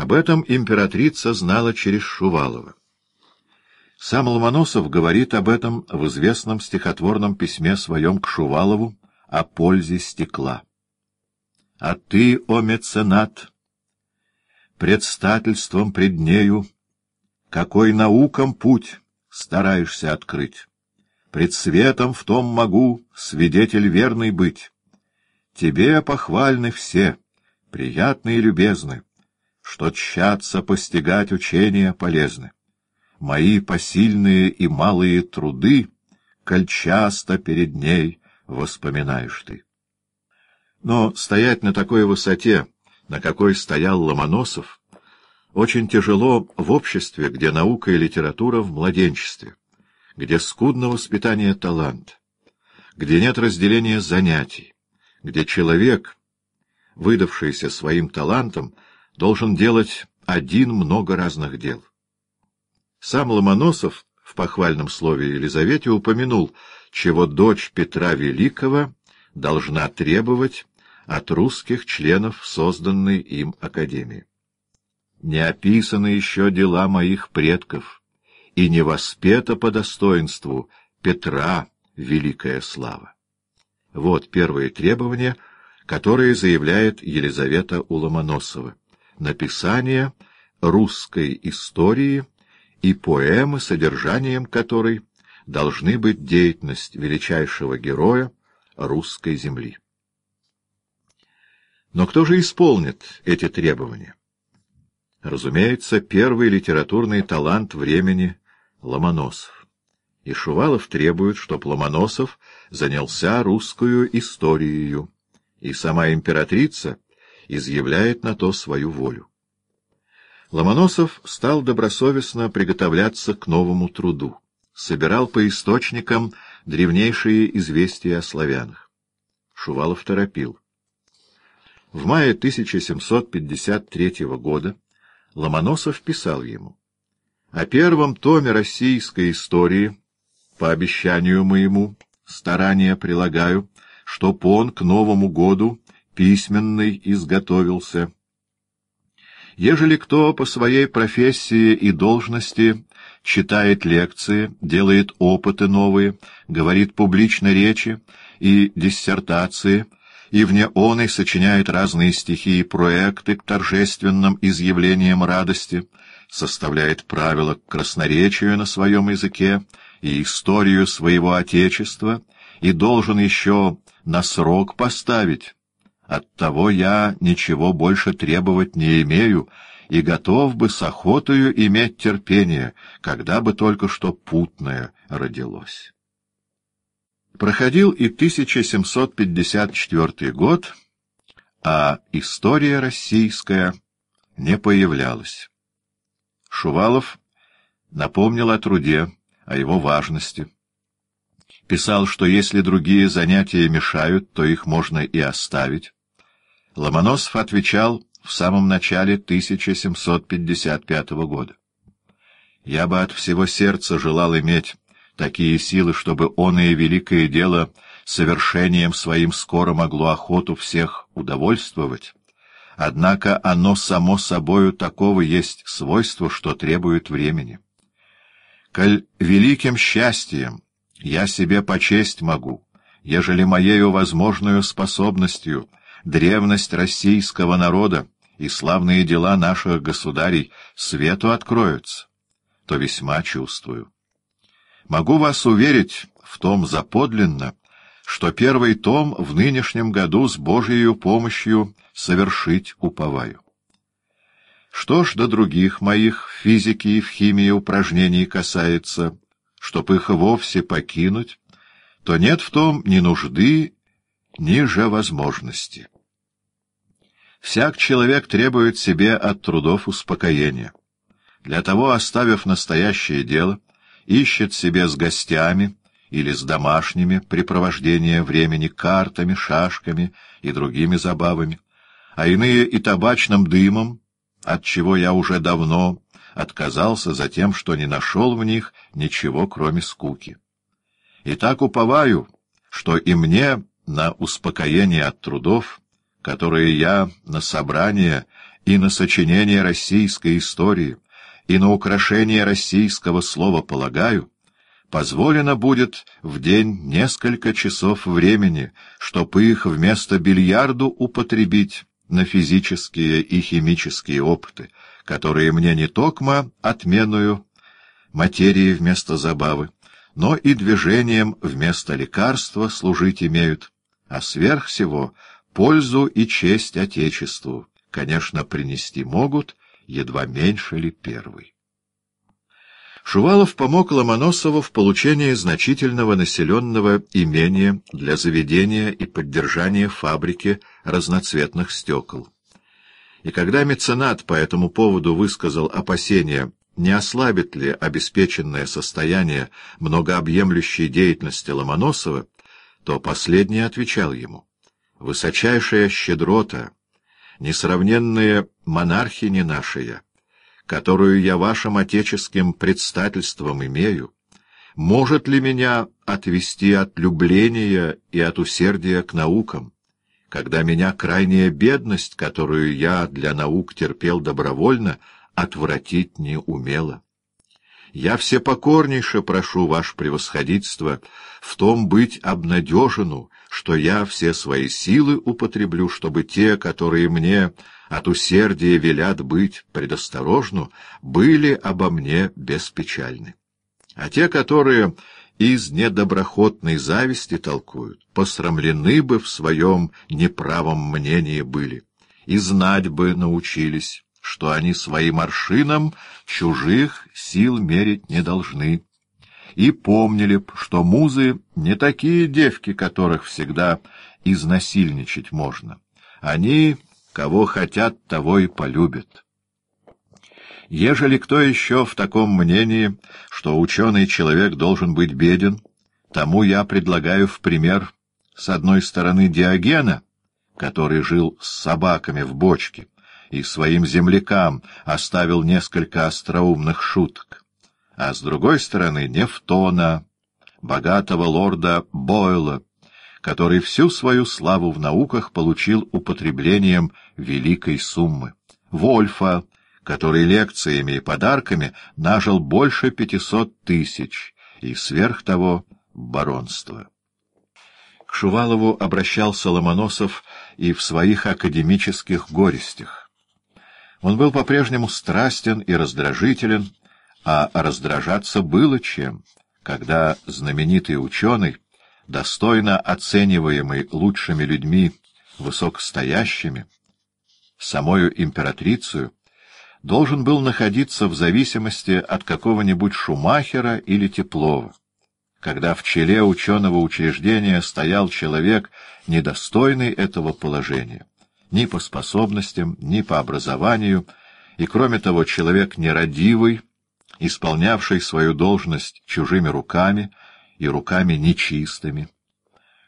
Об этом императрица знала через Шувалова. Сам Ломоносов говорит об этом в известном стихотворном письме своем к Шувалову о пользе стекла. «А ты, о меценат, предстательством пред нею, какой наукам путь стараешься открыть? Пред светом в том могу свидетель верный быть. Тебе похвальны все, приятны и любезны, что тщаться постигать учения полезны. Мои посильные и малые труды, коль часто перед ней воспоминаешь ты. Но стоять на такой высоте, на какой стоял Ломоносов, очень тяжело в обществе, где наука и литература в младенчестве, где скудно воспитание талант, где нет разделения занятий, где человек, выдавшийся своим талантом, должен делать один много разных дел. Сам Ломоносов в похвальном слове Елизавете упомянул, чего дочь Петра Великого должна требовать от русских членов созданной им Академии. Не описаны еще дела моих предков, и не воспета по достоинству Петра великая слава. Вот первые требования, которые заявляет Елизавета у Ломоносова. Написание русской истории и поэмы, содержанием которой должны быть деятельность величайшего героя русской земли. Но кто же исполнит эти требования? Разумеется, первый литературный талант времени — Ломоносов. И Шувалов требует, чтоб Ломоносов занялся русскую историей, и сама императрица изъявляет на то свою волю. Ломоносов стал добросовестно приготовляться к новому труду, собирал по источникам древнейшие известия о славянах. Шувалов торопил. В мае 1753 года Ломоносов писал ему «О первом томе российской истории, по обещанию моему, старания прилагаю, чтоб он к Новому году письменный изготовился» Ежели кто по своей профессии и должности читает лекции, делает опыты новые, говорит публично речи и диссертации, и вне он и сочиняет разные стихи и проекты к торжественным изъявлениям радости, составляет правила к красноречию на своем языке и историю своего Отечества, и должен еще на срок поставить, Оттого я ничего больше требовать не имею и готов бы с охотою иметь терпение, когда бы только что путное родилось. Проходил и 1754 год, а история российская не появлялась. Шувалов напомнил о труде, о его важности. Писал, что если другие занятия мешают, то их можно и оставить. Ломоносов отвечал в самом начале 1755 года. «Я бы от всего сердца желал иметь такие силы, чтобы он и великое дело совершением своим скоро могло охоту всех удовольствовать. Однако оно само собою такого есть свойство, что требует времени. Коль великим счастьем я себе почесть могу, ежели моею возможную способностью — древность российского народа и славные дела наших государей свету откроются, то весьма чувствую. Могу вас уверить в том заподлинно, что первый том в нынешнем году с Божьей помощью совершить уповаю. Что ж до других моих в физике и в химии упражнений касается, чтоб их вовсе покинуть, то нет в том ни нужды, ниже возможности. Всяк человек требует себе от трудов успокоения. Для того, оставив настоящее дело, ищет себе с гостями или с домашними препровождение времени картами, шашками и другими забавами, а иные и табачным дымом, от чего я уже давно отказался за тем, что не нашел в них ничего, кроме скуки. И так уповаю, что и мне на успокоение от трудов, которые я на собрание и на сочинение российской истории, и на украшение российского слова полагаю, позволено будет в день несколько часов времени, чтоб их вместо бильярду употребить на физические и химические опыты, которые мне не токмо отменую материи вместо забавы, но и движением вместо лекарства служить имеют, а сверх всего пользу и честь Отечеству, конечно, принести могут, едва меньше ли первый. Шувалов помог Ломоносову в получении значительного населенного имения для заведения и поддержания фабрики разноцветных стекол. И когда меценат по этому поводу высказал опасения, не ослабит ли обеспеченное состояние многообъемлющей деятельности Ломоносова, то последний отвечал ему. «Высочайшая щедрота, несравненные монархини наши, которую я вашим отеческим предстательством имею, может ли меня отвести от любления и от усердия к наукам, когда меня крайняя бедность, которую я для наук терпел добровольно, отвратить не умела? Я все покорнейше прошу ваше превосходительство в том быть обнадежену, что я все свои силы употреблю, чтобы те, которые мне от усердия велят быть предосторожну, были обо мне беспечальны. А те, которые из недоброхотной зависти толкуют, посрамлены бы в своем неправом мнении были, и знать бы научились, что они своим аршином чужих сил мерить не должны, и помнили б, что музы не такие девки, которых всегда изнасильничать можно. Они Кого хотят, того и полюбят. Ежели кто еще в таком мнении, что ученый человек должен быть беден, тому я предлагаю в пример с одной стороны Диогена, который жил с собаками в бочке, и своим землякам оставил несколько остроумных шуток, а с другой стороны Нефтона, богатого лорда Бойла, который всю свою славу в науках получил употреблением великой суммы. Вольфа, который лекциями и подарками нажил больше пятисот тысяч, и сверх того баронство. К Шувалову обращался Ломоносов и в своих академических горестях. Он был по-прежнему страстен и раздражителен, а раздражаться было чем, когда знаменитый ученый достойно оцениваемый лучшими людьми, высокостоящими, самою императрицу, должен был находиться в зависимости от какого-нибудь Шумахера или Теплова, когда в челе ученого учреждения стоял человек, недостойный этого положения, ни по способностям, ни по образованию, и, кроме того, человек нерадивый, исполнявший свою должность чужими руками, и руками нечистыми.